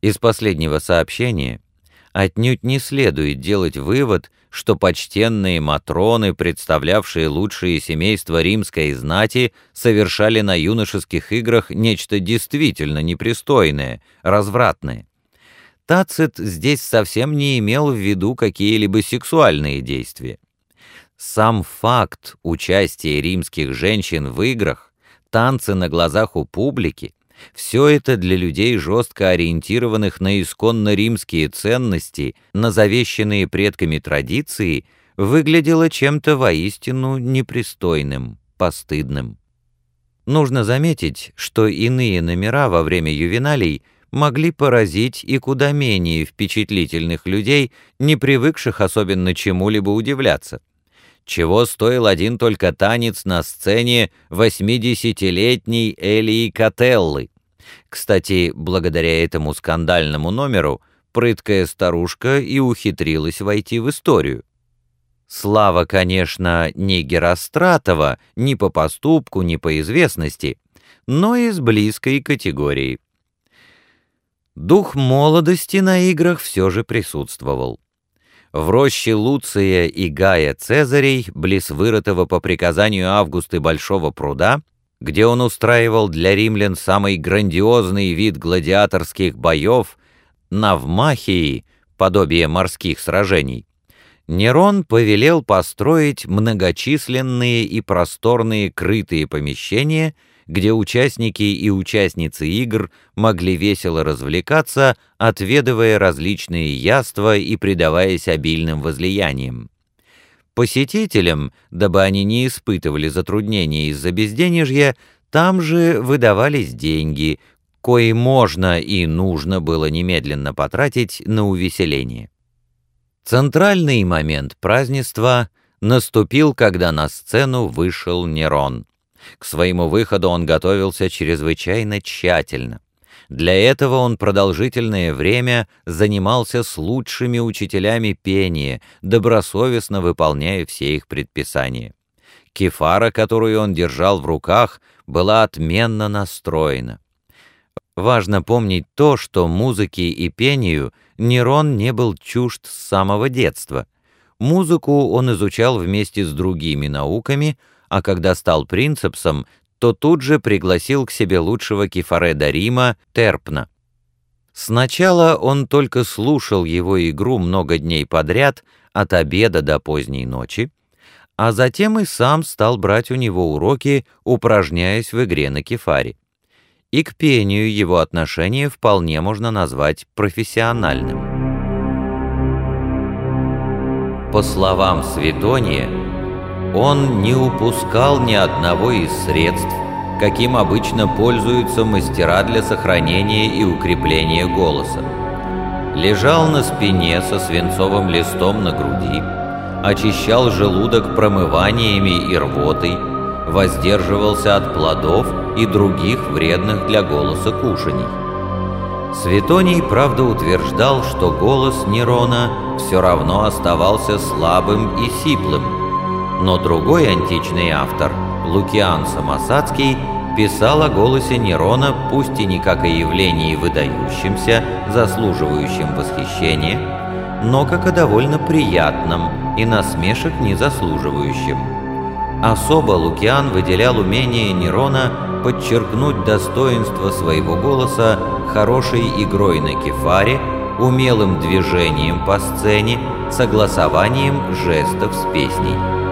Из последнего сообщения отнюдь не следует делать вывод, что почтенные матроны, представлявшие лучшие семейства римской знати, совершали на юношеских играх нечто действительно непристойное, развратное. Тацит здесь совсем не имел в виду какие-либо сексуальные действия. Сам факт участия римских женщин в играх, танцы на глазах у публики, все это для людей, жестко ориентированных на исконно римские ценности, на завещанные предками традиции, выглядело чем-то воистину непристойным, постыдным. Нужно заметить, что иные номера во время ювеналей могли поразить и куда менее впечатлительных людей, не привыкших особенно чему-либо удивляться. Чего стоил один только танец на сцене восьмидесятилетней Элии Котеллы. Кстати, благодаря этому скандальному номеру прыткая старушка и ухитрилась войти в историю. Слава, конечно, не Геростратова, ни по поступку, ни по известности, но из близкой категории. Дух молодости на играх все же присутствовал в роще Луция и Гая Цезарей, близ вырытого по приказанию Августы Большого пруда, где он устраивал для римлян самый грандиозный вид гладиаторских боев, Навмахии, подобие морских сражений, Нерон повелел построить многочисленные и просторные крытые помещения — где участники и участницы игр могли весело развлекаться, отведывая различные яства и предаваясь обильным возлияниям. Посетителям, дабы они не испытывали затруднений из-за безденежья, там же выдавались деньги, кои можно и нужно было немедленно потратить на увеселение. Центральный момент празднества наступил, когда на сцену вышел Нерон. К своему выходу он готовился чрезвычайно тщательно. Для этого он продолжительное время занимался с лучшими учителями пения, добросовестно выполняя все их предписания. Кефара, которую он держал в руках, была отменно настроена. Важно помнить то, что музыке и пению Нерон не был чужд с самого детства. Музыку он изучал вместе с другими науками, а когда стал принцепсом, то тут же пригласил к себе лучшего кефареда Рима Терпна. Сначала он только слушал его игру много дней подряд, от обеда до поздней ночи, а затем и сам стал брать у него уроки, упражняясь в игре на кефаре. И к пению его отношение вполне можно назвать профессиональным. По словам Светония, он не упускал ни одного из средств, каким обычно пользуются мастера для сохранения и укрепления голоса. Лежал на спине со свинцовым листом на груди, очищал желудок промываниями и рвотой, воздерживался от плодов и других вредных для голоса кушаний. Светоний, правда, утверждал, что голос Нерона все равно оставался слабым и сиплым, но другой античный автор, Лукиан Самосадский, писал о голосе Нерона пусть и не как о явлении выдающемся, заслуживающем восхищения, но как о довольно приятном и насмешек не заслуживающем. Особо Лукиан выделял умение Нерона подчеркнуть достоинство своего голоса хорошей игрой на кефаре, умелым движением по сцене, согласованием жестов с песней.